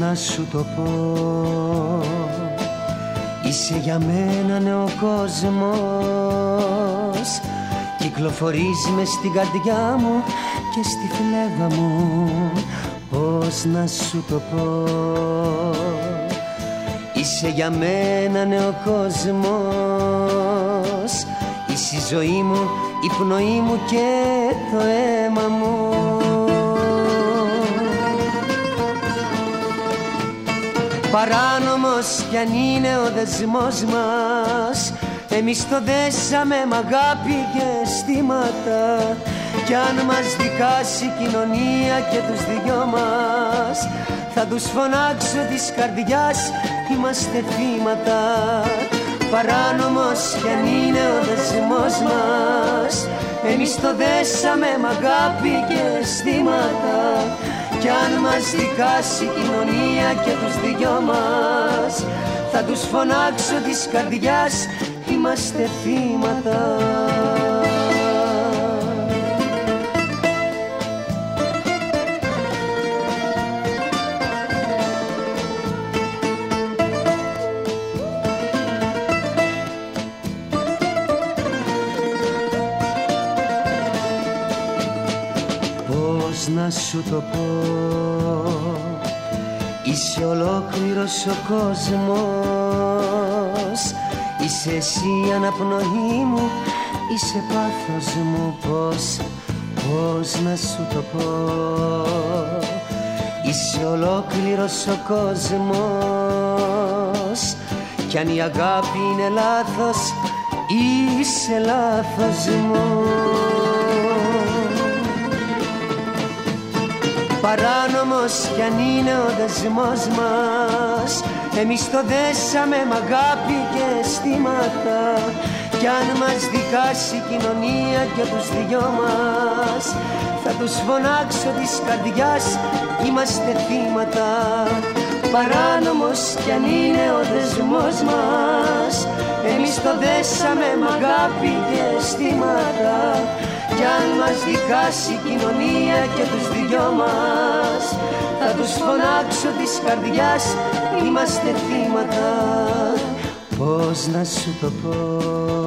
να σου το πω. Είσαι για μένα νέο κόσμος. Κυκλοφορείς μες στην καρδιά μου και στη φλέβα μου. Πώς να σου το πω. Είσαι για μένα νέο κόσμος. Είσαι η ζωή μου, η πνοή μου και το αίμα Παράνομος κι αν είναι ο δεσμός μας. Εμείς το δέσαμε μ' αγάπη και αισθήματα. Κι αν μας δικάσει η κοινωνία και τους δυο μας Θα τους φωνάξω της καρδιάς είμαστε θύματα. Παράνομος κι αν είναι ο δεσμός μας. Εμείς το δέσαμε μ' αγάπη και αισθήματα κι αν μας δικάσει η κοινωνία και τους δυο μας Θα τους φωνάξω της καρδιάς Είμαστε θύματα να σου το πω. Είσαι ολόκληρος ο κόσμος. Είσαι εσύ η αναπνοή μου. Είσαι πάθος μου. Πώς, πώς να σου το πω. Είσαι ολόκληρος ο κόσμος. Κι αν η αγάπη είναι λάθος Είσαι λάθος μου Παράνομος κι αν είναι ο δεσμός μας. Εμείς το δέσαμε μ' αγάπη και αισθήματα. Κι αν μας δικάσει η κοινωνία και τους δυο μας Θα τους φωνάξω της καρδιάς Είμαστε θύματα. Παράνομος κι αν είναι ο δεσμός μας Εμείς το δέσαμε μ' αγάπη και αισθήματα κι αν μας δικάσει η κοινωνία και τους δυο μας Θα τους φωνάξω της καρδιάς Είμαστε θύματα Πώς να σου το πω